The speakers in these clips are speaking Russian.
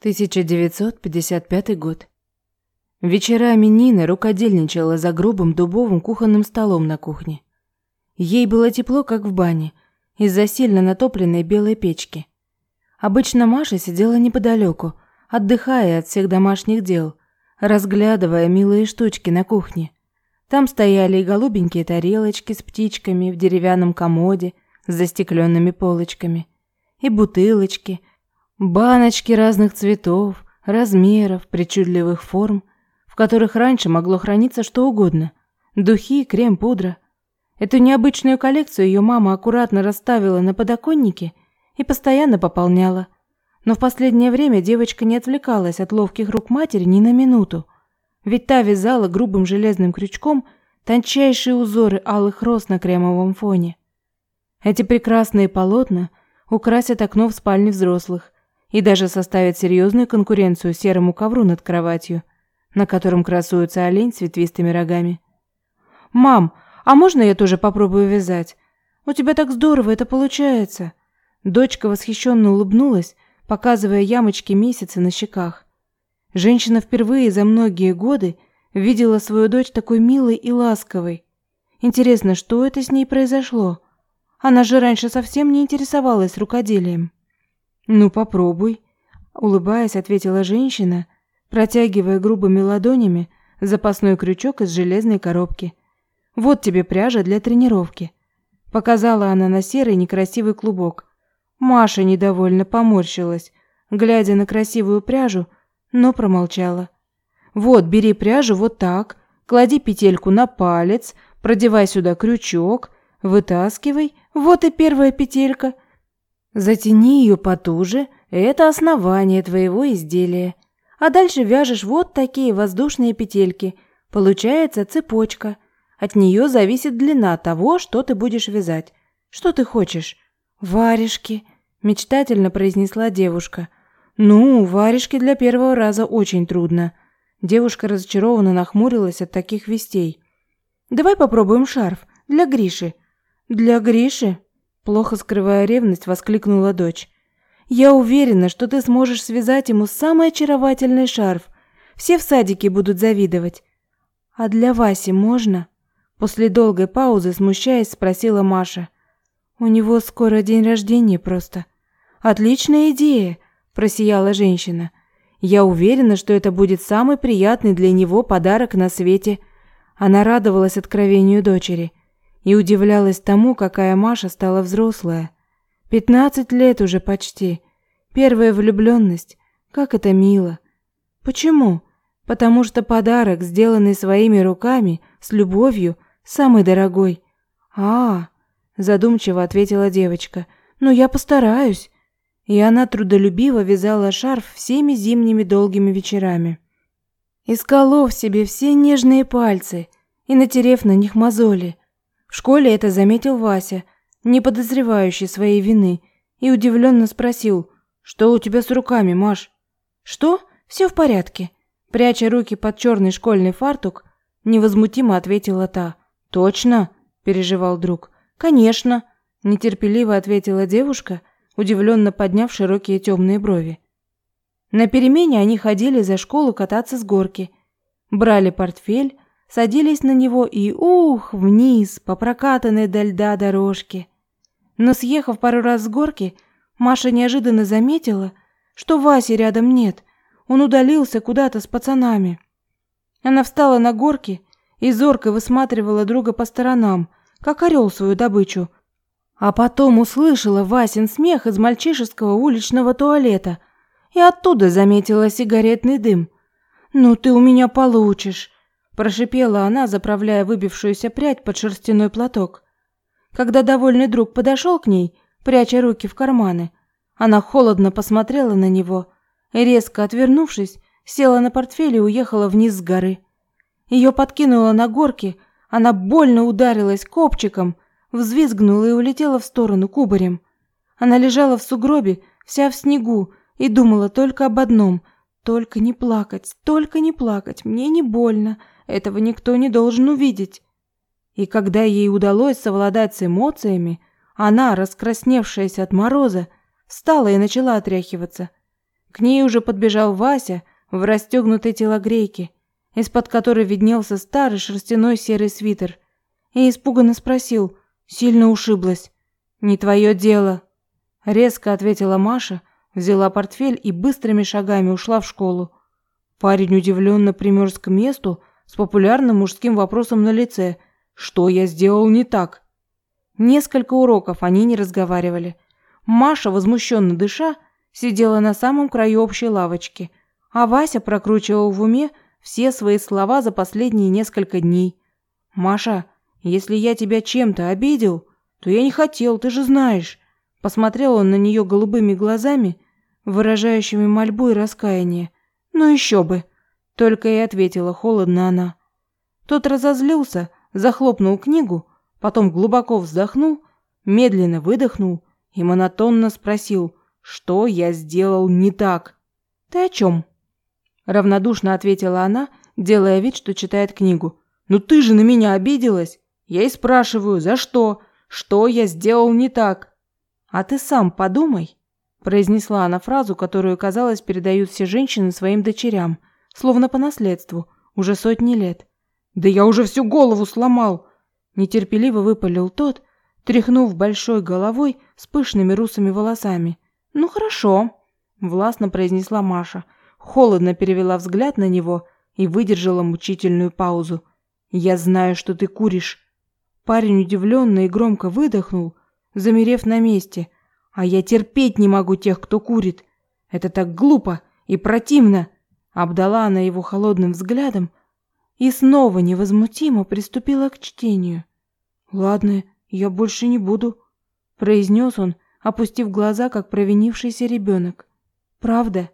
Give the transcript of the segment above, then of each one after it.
1955 год. Вечерами Нина рукодельничала за грубым дубовым кухонным столом на кухне. Ей было тепло, как в бане, из-за сильно натопленной белой печки. Обычно Маша сидела неподалеку, отдыхая от всех домашних дел, разглядывая милые штучки на кухне. Там стояли и голубенькие тарелочки с птичками в деревянном комоде с застекленными полочками, и бутылочки, баночки разных цветов, размеров, причудливых форм, в которых раньше могло храниться что угодно: духи, крем, пудра. Эту необычную коллекцию ее мама аккуратно расставила на подоконнике и постоянно пополняла. Но в последнее время девочка не отвлекалась от ловких рук матери ни на минуту ведь та вязала грубым железным крючком тончайшие узоры алых роз на кремовом фоне. Эти прекрасные полотна украсят окно в спальне взрослых и даже составят серьезную конкуренцию серому ковру над кроватью, на котором красуется олень с ветвистыми рогами. «Мам, а можно я тоже попробую вязать? У тебя так здорово это получается!» Дочка восхищенно улыбнулась, показывая ямочки месяца на щеках. Женщина впервые за многие годы видела свою дочь такой милой и ласковой. Интересно, что это с ней произошло? Она же раньше совсем не интересовалась рукоделием. Ну, попробуй, улыбаясь, ответила женщина, протягивая грубыми ладонями запасной крючок из железной коробки. Вот тебе пряжа для тренировки. Показала она на серый некрасивый клубок. Маша недовольно поморщилась, глядя на красивую пряжу, но промолчала. Вот, бери пряжу вот так, клади петельку на палец, продевай сюда крючок, вытаскивай. Вот и первая петелька. Затяни ее потуже, это основание твоего изделия. А дальше вяжешь вот такие воздушные петельки. Получается цепочка. От нее зависит длина того, что ты будешь вязать. Что ты хочешь? Варежки, мечтательно произнесла девушка. Ну, варежки для первого раза очень трудно. Девушка разочарованно нахмурилась от таких вестей. Давай попробуем шарф для Гриши. Для Гриши? Плохо скрывая ревность, воскликнула дочь. Я уверена, что ты сможешь связать ему самый очаровательный шарф. Все в садике будут завидовать. А для Васи можно? После долгой паузы, смущаясь, спросила Маша. У него скоро день рождения просто. Отличная идея просияла женщина. Я уверена, что это будет самый приятный для него подарок на свете. Она радовалась откровению дочери и удивлялась тому, какая Маша стала взрослая. Пятнадцать лет уже почти. Первая влюбленность. Как это мило. Почему? Потому что подарок, сделанный своими руками, с любовью, самый дорогой. А, задумчиво ответила девочка. Ну я постараюсь и она трудолюбиво вязала шарф всеми зимними долгими вечерами. Исколов себе все нежные пальцы и натерев на них мозоли. В школе это заметил Вася, не подозревающий своей вины, и удивленно спросил, «Что у тебя с руками, Маш?» «Что? Все в порядке». Пряча руки под черный школьный фартук, невозмутимо ответила та. «Точно?» – переживал друг. «Конечно», – нетерпеливо ответила девушка – удивленно подняв широкие темные брови. На перемене они ходили за школу кататься с горки, брали портфель, садились на него и ух, вниз по прокатанной до льда дорожке. Но съехав пару раз с горки, Маша неожиданно заметила, что Васи рядом нет. Он удалился куда-то с пацанами. Она встала на горке и зорко высматривала друга по сторонам, как орел свою добычу, а потом услышала Васин смех из мальчишеского уличного туалета и оттуда заметила сигаретный дым. «Ну ты у меня получишь», – прошипела она, заправляя выбившуюся прядь под шерстяной платок. Когда довольный друг подошел к ней, пряча руки в карманы, она холодно посмотрела на него и, резко отвернувшись, села на портфель и уехала вниз с горы. Ее подкинуло на горке, она больно ударилась копчиком – взвизгнула и улетела в сторону кубарем. Она лежала в сугробе, вся в снегу, и думала только об одном – только не плакать, только не плакать, мне не больно, этого никто не должен увидеть. И когда ей удалось совладать с эмоциями, она, раскрасневшаяся от мороза, встала и начала отряхиваться. К ней уже подбежал Вася в расстегнутой телогрейке, из-под которой виднелся старый шерстяной серый свитер, и испуганно спросил, сильно ушиблась. «Не твое дело», — резко ответила Маша, взяла портфель и быстрыми шагами ушла в школу. Парень удивленно примерз к месту с популярным мужским вопросом на лице. «Что я сделал не так?» Несколько уроков они не разговаривали. Маша, возмущенно дыша, сидела на самом краю общей лавочки, а Вася прокручивал в уме все свои слова за последние несколько дней. «Маша, если я тебя чем-то обидел, то я не хотел, ты же знаешь». Посмотрел он на нее голубыми глазами, выражающими мольбу и раскаяние. «Ну еще бы!» Только и ответила холодно она. Тот разозлился, захлопнул книгу, потом глубоко вздохнул, медленно выдохнул и монотонно спросил, что я сделал не так. «Ты о чем?» Равнодушно ответила она, делая вид, что читает книгу. «Ну ты же на меня обиделась! Я и спрашиваю, за что? Что я сделал не так?» «А ты сам подумай», произнесла она фразу, которую, казалось, передают все женщины своим дочерям, словно по наследству, уже сотни лет. «Да я уже всю голову сломал!» Нетерпеливо выпалил тот, тряхнув большой головой с пышными русыми волосами. «Ну хорошо», — властно произнесла Маша, холодно перевела взгляд на него и выдержала мучительную паузу. «Я знаю, что ты куришь». Парень удивленно и громко выдохнул, замерев на месте, а я терпеть не могу тех, кто курит. Это так глупо и противно. Обдала она его холодным взглядом и снова невозмутимо приступила к чтению. Ладно, я больше не буду, произнес он, опустив глаза, как провинившийся ребенок. Правда?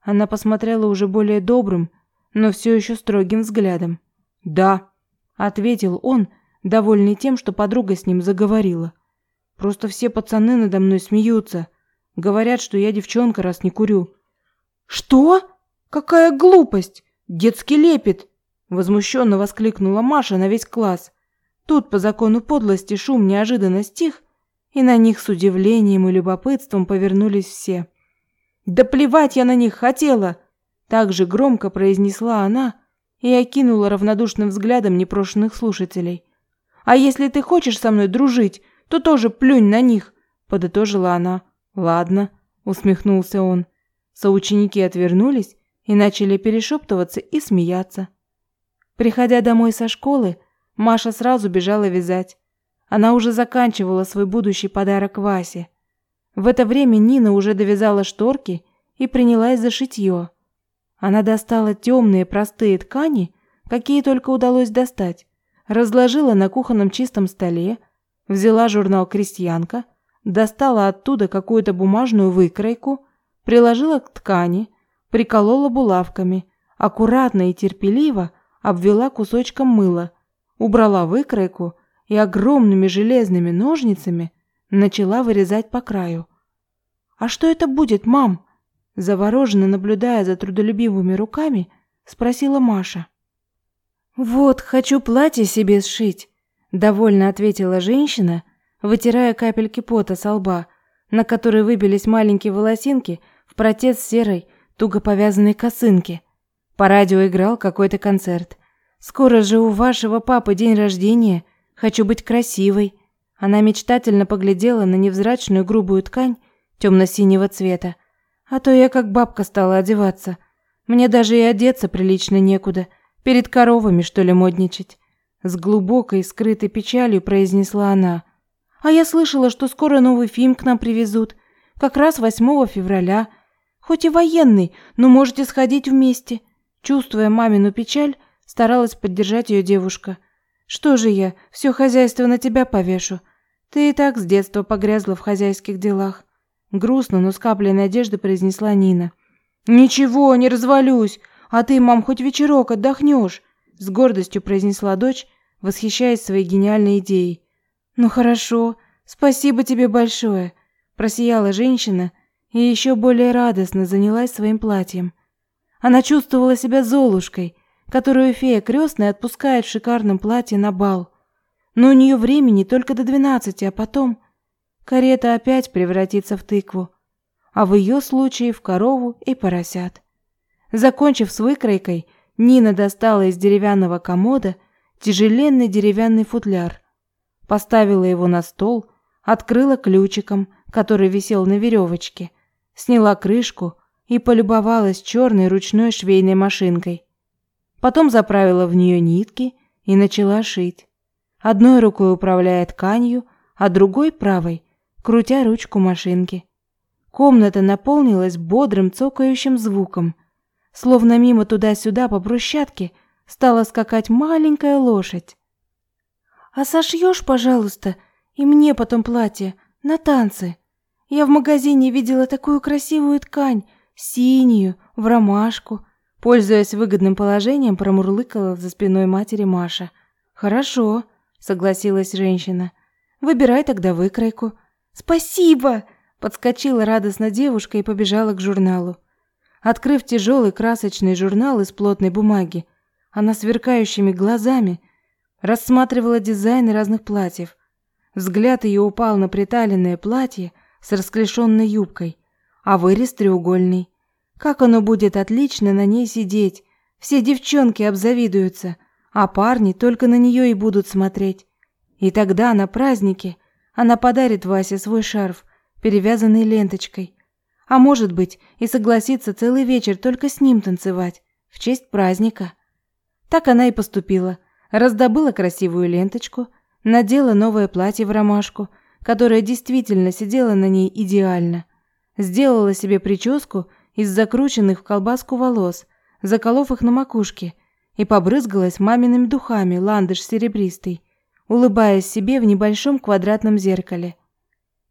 Она посмотрела уже более добрым, но все еще строгим взглядом. Да, ответил он, довольный тем, что подруга с ним заговорила. Просто все пацаны надо мной смеются. Говорят, что я девчонка, раз не курю. Что? Какая глупость! Детский лепет! Возмущенно воскликнула Маша на весь класс. Тут по закону подлости шум неожиданно стих, и на них с удивлением и любопытством повернулись все. Да плевать я на них хотела, так же громко произнесла она и окинула равнодушным взглядом непрошенных слушателей. А если ты хочешь со мной дружить, то тоже плюнь на них, подытожила она. Ладно, усмехнулся он. Соученики отвернулись и начали перешептываться и смеяться. Приходя домой со школы, Маша сразу бежала вязать. Она уже заканчивала свой будущий подарок Васе. В это время Нина уже довязала шторки и принялась за шитье. Она достала темные простые ткани, какие только удалось достать, разложила на кухонном чистом столе, Взяла журнал «Крестьянка», достала оттуда какую-то бумажную выкройку, приложила к ткани, приколола булавками, аккуратно и терпеливо обвела кусочком мыла, убрала выкройку и огромными железными ножницами начала вырезать по краю. «А что это будет, мам?» Завороженно наблюдая за трудолюбивыми руками, спросила Маша. «Вот, хочу платье себе сшить довольно ответила женщина, вытирая капельки пота со лба, на которые выбились маленькие волосинки в протез серой, туго повязанной косынки. По радио играл какой-то концерт. Скоро же у вашего папы день рождения. Хочу быть красивой. Она мечтательно поглядела на невзрачную грубую ткань темно синего цвета. А то я как бабка стала одеваться. Мне даже и одеться прилично некуда. Перед коровами, что ли, модничать. С глубокой, скрытой печалью произнесла она. «А я слышала, что скоро новый фильм к нам привезут. Как раз 8 февраля. Хоть и военный, но можете сходить вместе». Чувствуя мамину печаль, старалась поддержать ее девушка. «Что же я, все хозяйство на тебя повешу? Ты и так с детства погрязла в хозяйских делах». Грустно, но с каплей надежды произнесла Нина. «Ничего, не развалюсь. А ты, мам, хоть вечерок отдохнешь с гордостью произнесла дочь, восхищаясь своей гениальной идеей. Ну хорошо, спасибо тебе большое, просияла женщина и еще более радостно занялась своим платьем. Она чувствовала себя Золушкой, которую фея крестная отпускает в шикарном платье на бал. Но у нее времени только до двенадцати, а потом карета опять превратится в тыкву. а в ее случае в корову и поросят. Закончив с выкройкой, Нина достала из деревянного комода тяжеленный деревянный футляр, поставила его на стол, открыла ключиком, который висел на веревочке, сняла крышку и полюбовалась черной ручной швейной машинкой. Потом заправила в нее нитки и начала шить. Одной рукой управляя тканью, а другой правой, крутя ручку машинки. Комната наполнилась бодрым цокающим звуком, словно мимо туда-сюда по брусчатке стала скакать маленькая лошадь. «А сошьешь, пожалуйста, и мне потом платье на танцы? Я в магазине видела такую красивую ткань, синюю, в ромашку». Пользуясь выгодным положением, промурлыкала за спиной матери Маша. «Хорошо», — согласилась женщина. «Выбирай тогда выкройку». «Спасибо!» — подскочила радостно девушка и побежала к журналу. Открыв тяжелый красочный журнал из плотной бумаги, она сверкающими глазами рассматривала дизайны разных платьев. Взгляд ее упал на приталенное платье с расклешенной юбкой, а вырез треугольный. Как оно будет отлично на ней сидеть. Все девчонки обзавидуются, а парни только на нее и будут смотреть. И тогда на празднике она подарит Васе свой шарф, перевязанный ленточкой. А может быть, и согласится целый вечер только с ним танцевать в честь праздника. Так она и поступила. Раздобыла красивую ленточку, надела новое платье в ромашку, которое действительно сидело на ней идеально. Сделала себе прическу из закрученных в колбаску волос, заколов их на макушке, и побрызгалась мамиными духами ландыш серебристый, улыбаясь себе в небольшом квадратном зеркале.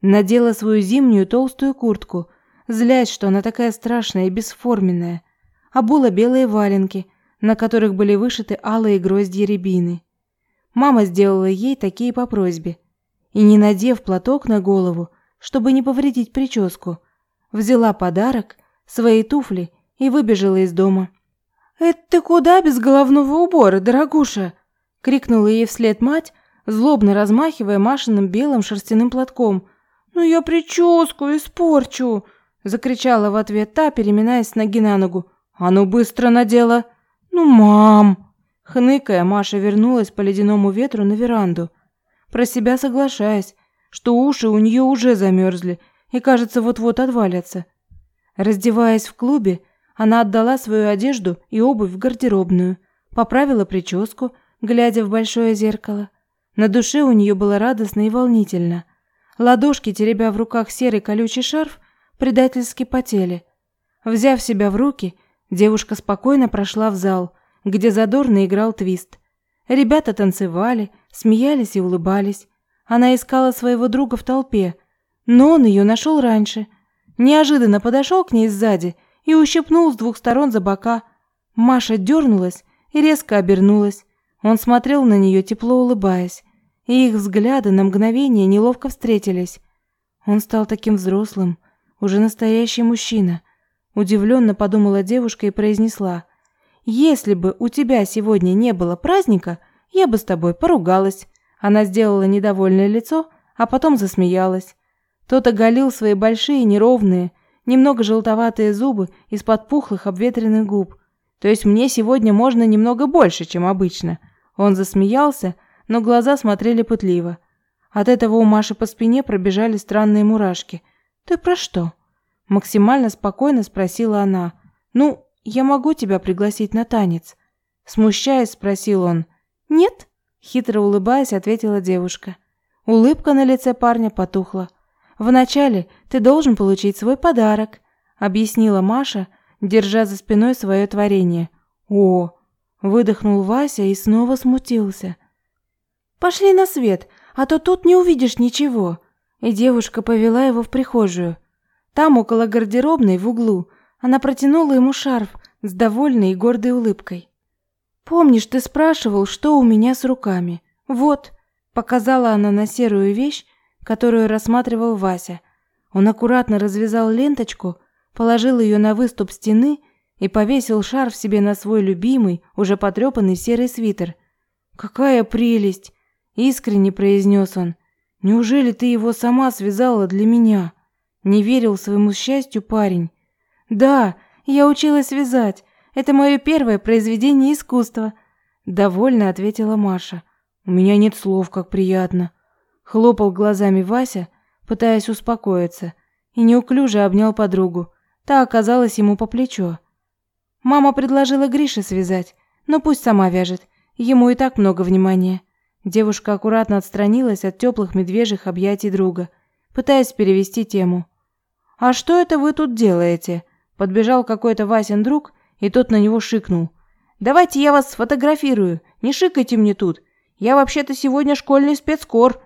Надела свою зимнюю толстую куртку, злясь, что она такая страшная и бесформенная, обула белые валенки, на которых были вышиты алые гроздья рябины. Мама сделала ей такие по просьбе. И не надев платок на голову, чтобы не повредить прическу, взяла подарок свои туфли и выбежала из дома. «Это ты куда без головного убора, дорогуша?» — крикнула ей вслед мать, злобно размахивая Машиным белым шерстяным платком. «Ну я прическу испорчу!» — закричала в ответ та, переминаясь с ноги на ногу. «А ну быстро надела!» «Ну, мам!» Хныкая, Маша вернулась по ледяному ветру на веранду, про себя соглашаясь, что уши у нее уже замерзли и, кажется, вот-вот отвалятся. Раздеваясь в клубе, она отдала свою одежду и обувь в гардеробную, поправила прическу, глядя в большое зеркало. На душе у нее было радостно и волнительно. Ладошки, теребя в руках серый колючий шарф, предательски потели. Взяв себя в руки, девушка спокойно прошла в зал, где задорно играл твист. Ребята танцевали, смеялись и улыбались. Она искала своего друга в толпе, но он ее нашел раньше – неожиданно подошел к ней сзади и ущипнул с двух сторон за бока. Маша дернулась и резко обернулась. Он смотрел на нее, тепло улыбаясь, и их взгляды на мгновение неловко встретились. Он стал таким взрослым, уже настоящий мужчина. Удивленно подумала девушка и произнесла: "Если бы у тебя сегодня не было праздника, я бы с тобой поругалась". Она сделала недовольное лицо, а потом засмеялась. Тот оголил свои большие, неровные, немного желтоватые зубы из-под пухлых обветренных губ. То есть мне сегодня можно немного больше, чем обычно. Он засмеялся, но глаза смотрели пытливо. От этого у Маши по спине пробежали странные мурашки. «Ты про что?» Максимально спокойно спросила она. «Ну, я могу тебя пригласить на танец?» Смущаясь, спросил он. «Нет?» Хитро улыбаясь, ответила девушка. Улыбка на лице парня потухла. Вначале ты должен получить свой подарок, объяснила Маша, держа за спиной свое творение. О, выдохнул Вася и снова смутился. Пошли на свет, а то тут не увидишь ничего. И девушка повела его в прихожую. Там, около гардеробной, в углу, она протянула ему шарф с довольной и гордой улыбкой. Помнишь, ты спрашивал, что у меня с руками? Вот, показала она на серую вещь, которую рассматривал Вася. Он аккуратно развязал ленточку, положил ее на выступ стены и повесил шарф себе на свой любимый, уже потрепанный серый свитер. «Какая прелесть!» – искренне произнес он. «Неужели ты его сама связала для меня?» Не верил своему счастью парень. Да, я училась вязать. Это мое первое произведение искусства, довольно ответила Маша. У меня нет слов, как приятно. Хлопал глазами Вася, пытаясь успокоиться, и неуклюже обнял подругу. Та оказалась ему по плечо. Мама предложила Грише связать, но пусть сама вяжет. Ему и так много внимания. Девушка аккуратно отстранилась от теплых медвежьих объятий друга, пытаясь перевести тему. «А что это вы тут делаете?» Подбежал какой-то Васин друг, и тот на него шикнул. «Давайте я вас сфотографирую, не шикайте мне тут. Я вообще-то сегодня школьный спецкор».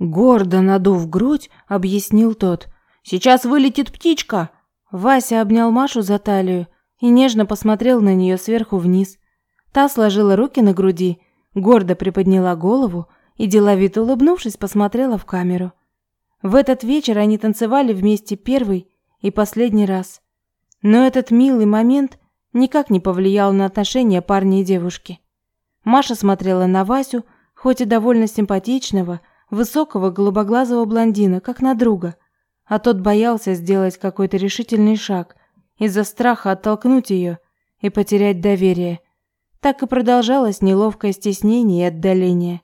Гордо надув грудь, объяснил тот. «Сейчас вылетит птичка!» Вася обнял Машу за талию и нежно посмотрел на нее сверху вниз. Та сложила руки на груди, гордо приподняла голову и, деловито улыбнувшись, посмотрела в камеру. В этот вечер они танцевали вместе первый и последний раз. Но этот милый момент никак не повлиял на отношения парня и девушки. Маша смотрела на Васю, хоть и довольно симпатичного, высокого голубоглазого блондина, как на друга, а тот боялся сделать какой-то решительный шаг из-за страха оттолкнуть ее и потерять доверие. Так и продолжалось неловкое стеснение и отдаление.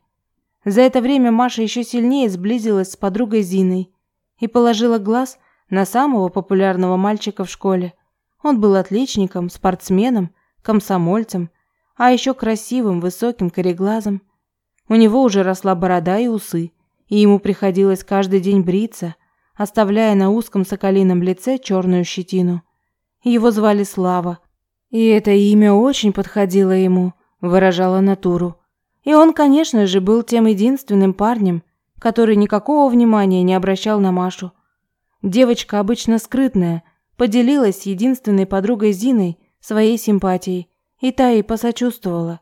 За это время Маша еще сильнее сблизилась с подругой Зиной и положила глаз на самого популярного мальчика в школе. Он был отличником, спортсменом, комсомольцем, а еще красивым, высоким, кореглазым. У него уже росла борода и усы, и ему приходилось каждый день бриться, оставляя на узком соколином лице черную щетину. Его звали Слава, и это имя очень подходило ему, выражало натуру. И он, конечно же, был тем единственным парнем, который никакого внимания не обращал на Машу. Девочка, обычно скрытная, поделилась с единственной подругой Зиной своей симпатией, и та ей посочувствовала.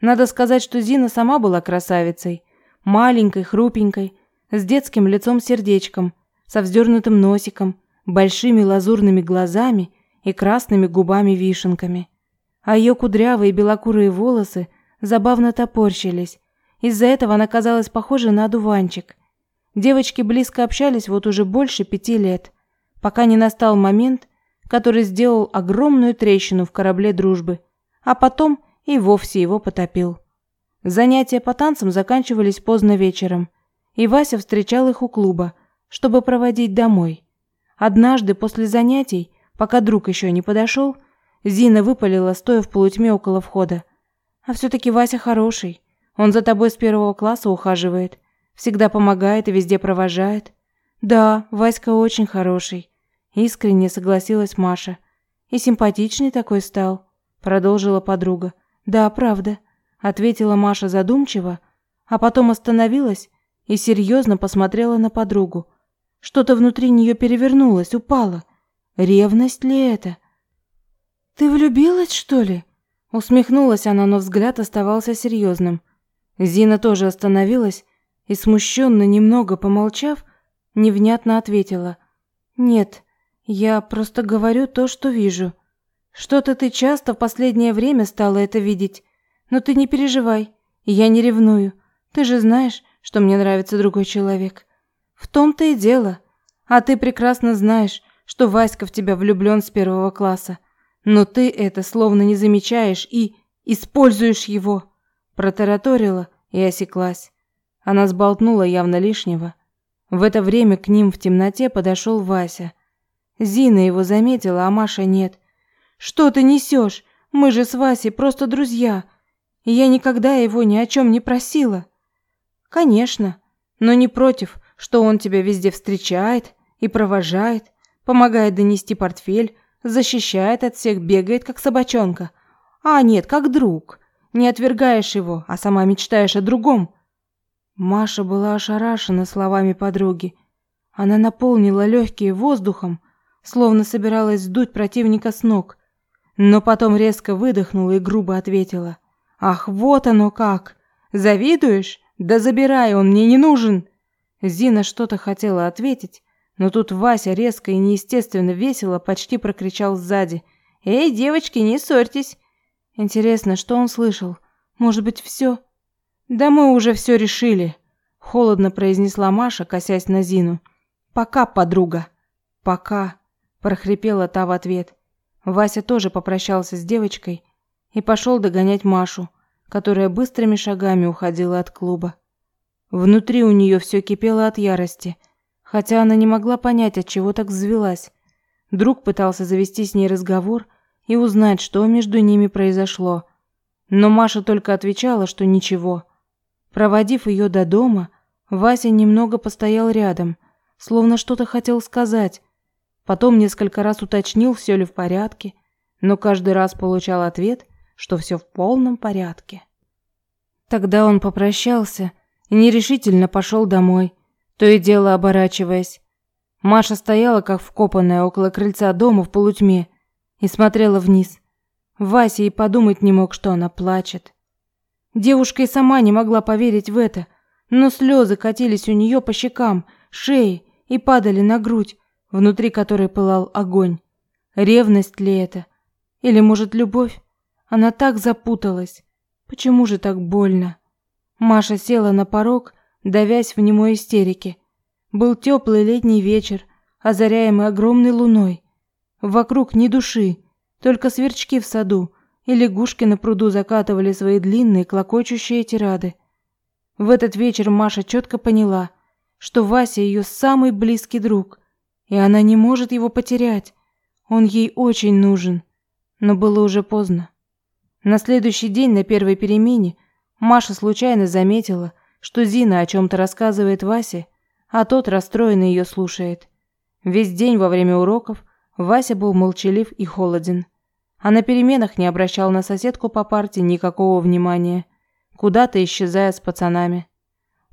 Надо сказать, что Зина сама была красавицей, маленькой, хрупенькой, с детским лицом-сердечком, со вздернутым носиком, большими лазурными глазами и красными губами-вишенками. А ее кудрявые белокурые волосы забавно топорщились. Из-за этого она казалась похожей на одуванчик. Девочки близко общались вот уже больше пяти лет, пока не настал момент, который сделал огромную трещину в корабле дружбы, а потом и вовсе его потопил. Занятия по танцам заканчивались поздно вечером, и Вася встречал их у клуба, чтобы проводить домой. Однажды после занятий Пока друг еще не подошел, Зина выпалила, стоя в полутьме около входа. «А все-таки Вася хороший. Он за тобой с первого класса ухаживает. Всегда помогает и везде провожает». «Да, Васька очень хороший», – искренне согласилась Маша. «И симпатичный такой стал», – продолжила подруга. «Да, правда», – ответила Маша задумчиво, а потом остановилась и серьезно посмотрела на подругу. Что-то внутри нее перевернулось, упало. Ревность ли это? Ты влюбилась, что ли? Усмехнулась она, но взгляд оставался серьезным. Зина тоже остановилась и смущенно немного помолчав, невнятно ответила: "Нет, я просто говорю то, что вижу. Что-то ты часто в последнее время стала это видеть. Но ты не переживай, я не ревную. Ты же знаешь, что мне нравится другой человек. В том-то и дело. А ты прекрасно знаешь, что Васька в тебя влюблен с первого класса. Но ты это словно не замечаешь и используешь его. Протараторила и осеклась. Она сболтнула явно лишнего. В это время к ним в темноте подошел Вася. Зина его заметила, а Маша нет. Что ты несешь? Мы же с Васей просто друзья. Я никогда его ни о чем не просила. Конечно, но не против, что он тебя везде встречает и провожает помогает донести портфель, защищает от всех, бегает как собачонка. А нет, как друг. Не отвергаешь его, а сама мечтаешь о другом. Маша была ошарашена словами подруги. Она наполнила легкие воздухом, словно собиралась сдуть противника с ног, но потом резко выдохнула и грубо ответила: "Ах, вот оно как. Завидуешь? Да забирай, он мне не нужен". Зина что-то хотела ответить, но тут Вася резко и неестественно весело почти прокричал сзади. «Эй, девочки, не ссорьтесь!» Интересно, что он слышал? Может быть, все? «Да мы уже все решили», — холодно произнесла Маша, косясь на Зину. «Пока, подруга». «Пока», – прохрипела та в ответ. Вася тоже попрощался с девочкой и пошел догонять Машу, которая быстрыми шагами уходила от клуба. Внутри у нее все кипело от ярости, хотя она не могла понять, от чего так взвелась. Друг пытался завести с ней разговор и узнать, что между ними произошло. Но Маша только отвечала, что ничего. Проводив ее до дома, Вася немного постоял рядом, словно что-то хотел сказать. Потом несколько раз уточнил, все ли в порядке, но каждый раз получал ответ, что все в полном порядке. Тогда он попрощался и нерешительно пошел домой, то и дело оборачиваясь. Маша стояла как вкопанная около крыльца дома в полутьме и смотрела вниз. Вася и подумать не мог, что она плачет. Девушка и сама не могла поверить в это – но слезы катились у нее по щекам, шее и падали на грудь, внутри которой пылал огонь. Ревность ли это? Или, может, любовь? Она так запуталась. Почему же так больно? Маша села на порог, давясь в немой истерике. Был теплый летний вечер, озаряемый огромной луной. Вокруг ни души, только сверчки в саду и лягушки на пруду закатывали свои длинные клокочущие тирады. В этот вечер Маша четко поняла, что Вася ее самый близкий друг, и она не может его потерять. Он ей очень нужен. Но было уже поздно. На следующий день на первой перемене Маша случайно заметила, что Зина о чем то рассказывает Васе, а тот расстроенно ее слушает. Весь день во время уроков Вася был молчалив и холоден, а на переменах не обращал на соседку по парте никакого внимания куда-то исчезая с пацанами.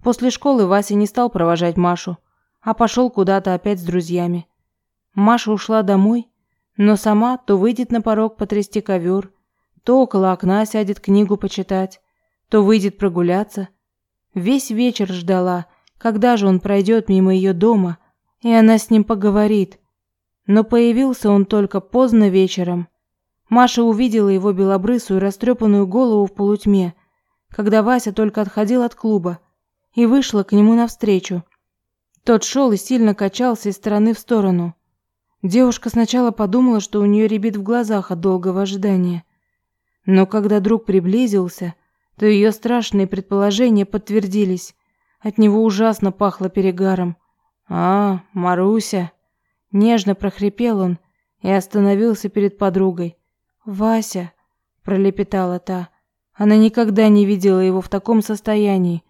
После школы Вася не стал провожать Машу, а пошел куда-то опять с друзьями. Маша ушла домой, но сама то выйдет на порог потрясти ковер, то около окна сядет книгу почитать, то выйдет прогуляться. Весь вечер ждала, когда же он пройдет мимо ее дома, и она с ним поговорит. Но появился он только поздно вечером. Маша увидела его белобрысую растрепанную голову в полутьме – когда Вася только отходил от клуба, и вышла к нему навстречу. Тот шел и сильно качался из стороны в сторону. Девушка сначала подумала, что у нее рябит в глазах от долгого ожидания. Но когда друг приблизился, то ее страшные предположения подтвердились. От него ужасно пахло перегаром. «А, Маруся!» Нежно прохрипел он и остановился перед подругой. «Вася!» – пролепетала та. Она никогда не видела его в таком состоянии.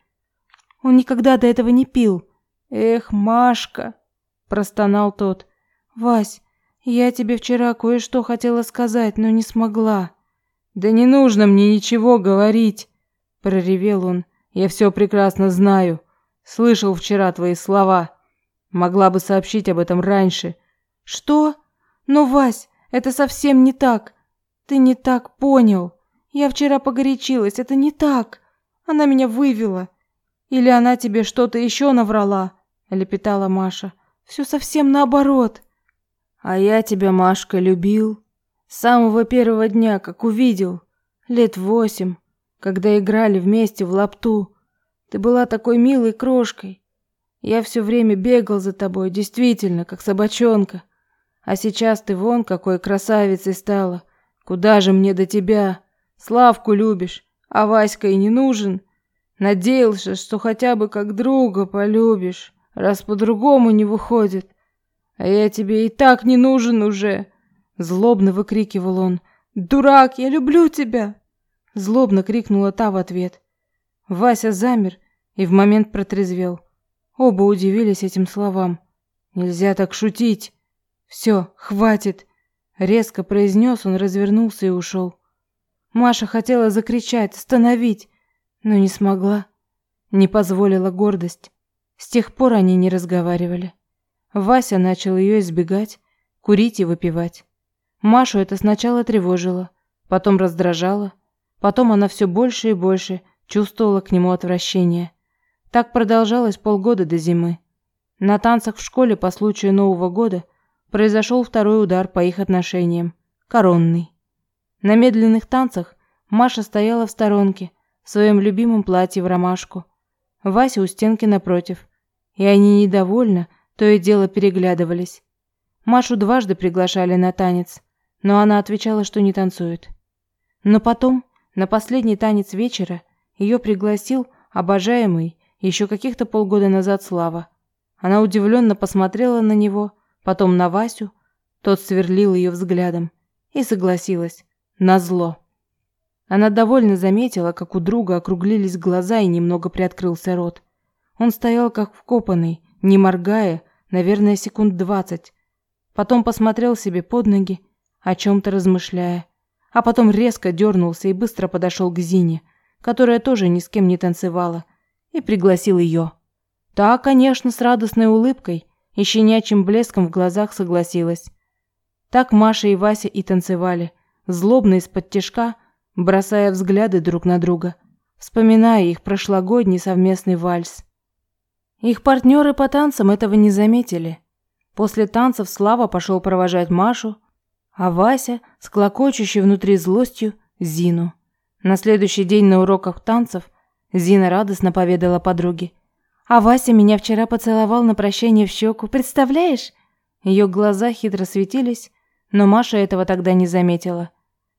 Он никогда до этого не пил. Эх, Машка, простонал тот. Вась, я тебе вчера кое-что хотела сказать, но не смогла. Да не нужно мне ничего говорить, проревел он. Я все прекрасно знаю. Слышал вчера твои слова. Могла бы сообщить об этом раньше. Что? Ну, Вась, это совсем не так. Ты не так понял. Я вчера погорячилась, это не так. Она меня вывела. Или она тебе что-то еще наврала, лепетала Маша. Все совсем наоборот. А я тебя, Машка, любил с самого первого дня, как увидел, лет восемь, когда играли вместе в лапту. Ты была такой милой крошкой. Я все время бегал за тобой, действительно, как собачонка. А сейчас ты вон какой красавицей стала. Куда же мне до тебя? Славку любишь, а Васька и не нужен. Надеялся, что хотя бы как друга полюбишь, раз по-другому не выходит. А я тебе и так не нужен уже, злобно выкрикивал он. Дурак, я люблю тебя, злобно крикнула та в ответ. Вася замер и в момент протрезвел. Оба удивились этим словам. Нельзя так шутить. Все, хватит, резко произнес он, развернулся и ушел. Маша хотела закричать, остановить, но не смогла. Не позволила гордость. С тех пор они не разговаривали. Вася начал ее избегать, курить и выпивать. Машу это сначала тревожило, потом раздражало, потом она все больше и больше чувствовала к нему отвращение. Так продолжалось полгода до зимы. На танцах в школе по случаю Нового года произошел второй удар по их отношениям, коронный. На медленных танцах Маша стояла в сторонке, в своем любимом платье в ромашку. Вася у стенки напротив. И они недовольно, то и дело переглядывались. Машу дважды приглашали на танец, но она отвечала, что не танцует. Но потом, на последний танец вечера, ее пригласил обожаемый еще каких-то полгода назад Слава. Она удивленно посмотрела на него, потом на Васю, тот сверлил ее взглядом и согласилась. Назло. Она довольно заметила, как у друга округлились глаза и немного приоткрылся рот. Он стоял как вкопанный, не моргая, наверное, секунд двадцать. Потом посмотрел себе под ноги, о чем-то размышляя. А потом резко дернулся и быстро подошел к Зине, которая тоже ни с кем не танцевала, и пригласил ее. Та, конечно, с радостной улыбкой и щенячьим блеском в глазах согласилась. Так Маша и Вася и танцевали, злобно из-под тишка, бросая взгляды друг на друга, вспоминая их прошлогодний совместный вальс. Их партнеры по танцам этого не заметили. После танцев Слава пошел провожать Машу, а Вася, с клокочущей внутри злостью, Зину. На следующий день на уроках танцев Зина радостно поведала подруге. «А Вася меня вчера поцеловал на прощание в щеку, представляешь?» Ее глаза хитро светились, но Маша этого тогда не заметила.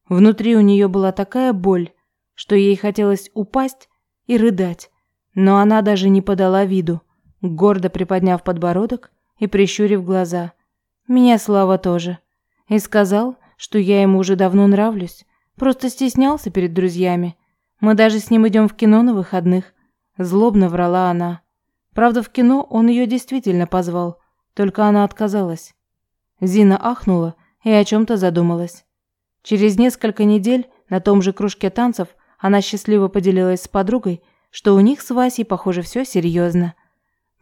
Внутри у нее была такая боль, что ей хотелось упасть и рыдать, но она даже не подала виду, гордо приподняв подбородок и прищурив глаза. Меня Слава тоже. И сказал, что я ему уже давно нравлюсь, просто стеснялся перед друзьями. Мы даже с ним идем в кино на выходных. Злобно врала она. Правда, в кино он ее действительно позвал, только она отказалась. Зина ахнула и о чем-то задумалась. Через несколько недель на том же кружке танцев она счастливо поделилась с подругой, что у них с Васей, похоже, все серьезно.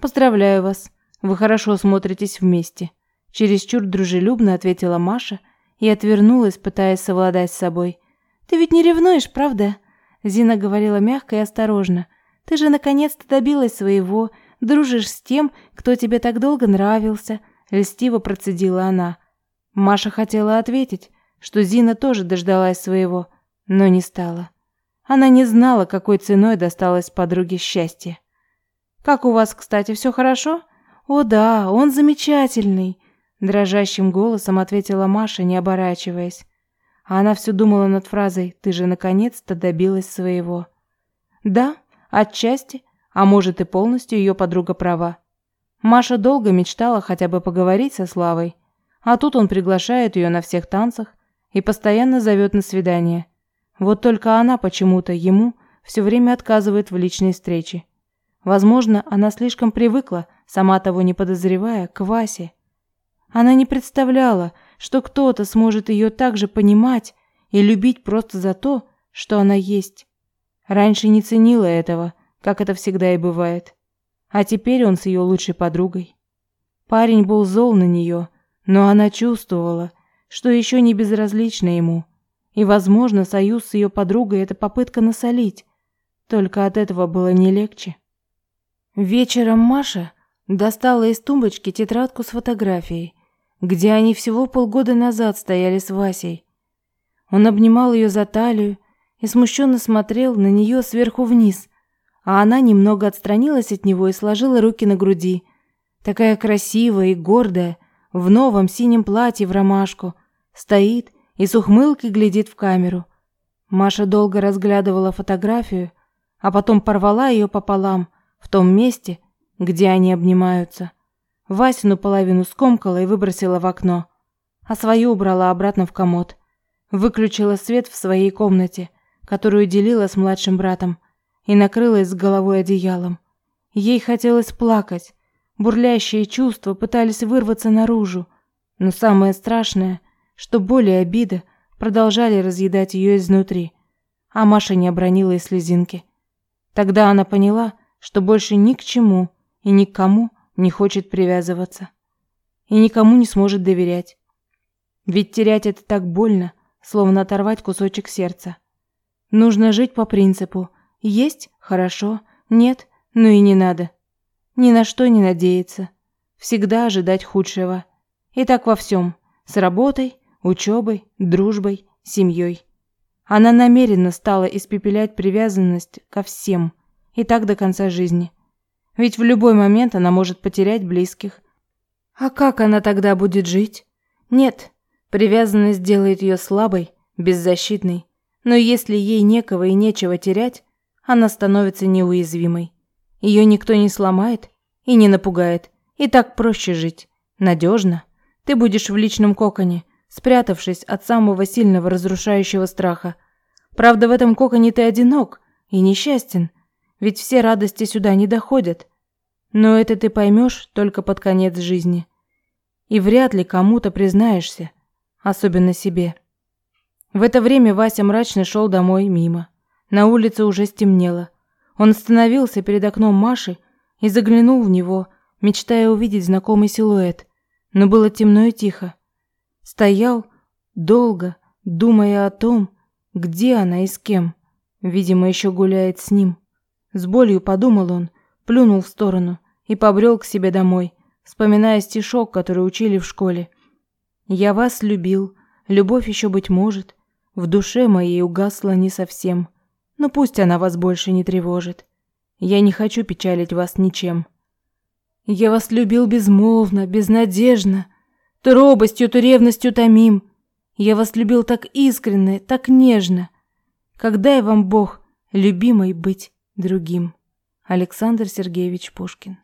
«Поздравляю вас. Вы хорошо смотритесь вместе», – чересчур дружелюбно ответила Маша и отвернулась, пытаясь совладать с собой. «Ты ведь не ревнуешь, правда?» Зина говорила мягко и осторожно. «Ты же наконец-то добилась своего, дружишь с тем, кто тебе так долго нравился», – льстиво процедила она. Маша хотела ответить, что Зина тоже дождалась своего, но не стала. Она не знала, какой ценой досталось подруге счастье. «Как у вас, кстати, все хорошо?» «О да, он замечательный!» Дрожащим голосом ответила Маша, не оборачиваясь. А она все думала над фразой «Ты же наконец-то добилась своего». Да, отчасти, а может и полностью ее подруга права. Маша долго мечтала хотя бы поговорить со Славой, а тут он приглашает ее на всех танцах и постоянно зовет на свидание. Вот только она почему-то ему все время отказывает в личной встрече. Возможно, она слишком привыкла, сама того не подозревая, к Васе. Она не представляла, что кто-то сможет ее так же понимать и любить просто за то, что она есть. Раньше не ценила этого, как это всегда и бывает. А теперь он с ее лучшей подругой. Парень был зол на нее, но она чувствовала, что еще не безразлична ему. И, возможно, союз с ее подругой – это попытка насолить. Только от этого было не легче. Вечером Маша достала из тумбочки тетрадку с фотографией, где они всего полгода назад стояли с Васей. Он обнимал ее за талию и смущенно смотрел на нее сверху вниз, а она немного отстранилась от него и сложила руки на груди. Такая красивая и гордая, в новом синем платье в ромашку, стоит и с ухмылкой глядит в камеру. Маша долго разглядывала фотографию, а потом порвала ее пополам в том месте, где они обнимаются. Васину половину скомкала и выбросила в окно, а свою убрала обратно в комод. Выключила свет в своей комнате, которую делила с младшим братом, и накрылась с головой одеялом. Ей хотелось плакать, Бурлящие чувства пытались вырваться наружу, но самое страшное, что боль и обида продолжали разъедать ее изнутри, а Маша не обронила и слезинки. Тогда она поняла, что больше ни к чему и никому не хочет привязываться и никому не сможет доверять. Ведь терять это так больно, словно оторвать кусочек сердца. Нужно жить по принципу: есть хорошо, нет, ну и не надо. Ни на что не надеяться. Всегда ожидать худшего. И так во всем. С работой, учебой, дружбой, семьей. Она намеренно стала испепелять привязанность ко всем. И так до конца жизни. Ведь в любой момент она может потерять близких. А как она тогда будет жить? Нет, привязанность делает ее слабой, беззащитной. Но если ей некого и нечего терять, она становится неуязвимой. Ее никто не сломает и не напугает. И так проще жить. Надежно. Ты будешь в личном коконе, спрятавшись от самого сильного разрушающего страха. Правда, в этом коконе ты одинок и несчастен, ведь все радости сюда не доходят. Но это ты поймешь только под конец жизни. И вряд ли кому-то признаешься, особенно себе. В это время Вася мрачно шел домой мимо. На улице уже стемнело. Он остановился перед окном Маши и заглянул в него, мечтая увидеть знакомый силуэт. Но было темно и тихо. Стоял долго, думая о том, где она и с кем. Видимо, еще гуляет с ним. С болью подумал он, плюнул в сторону и побрел к себе домой, вспоминая стишок, который учили в школе. «Я вас любил, любовь еще, быть может, в душе моей угасла не совсем, но пусть она вас больше не тревожит. Я не хочу печалить вас ничем. Я вас любил безмолвно, безнадежно, то робостью, то ревностью томим. Я вас любил так искренне, так нежно. Когда я вам Бог, любимой быть другим. Александр Сергеевич Пушкин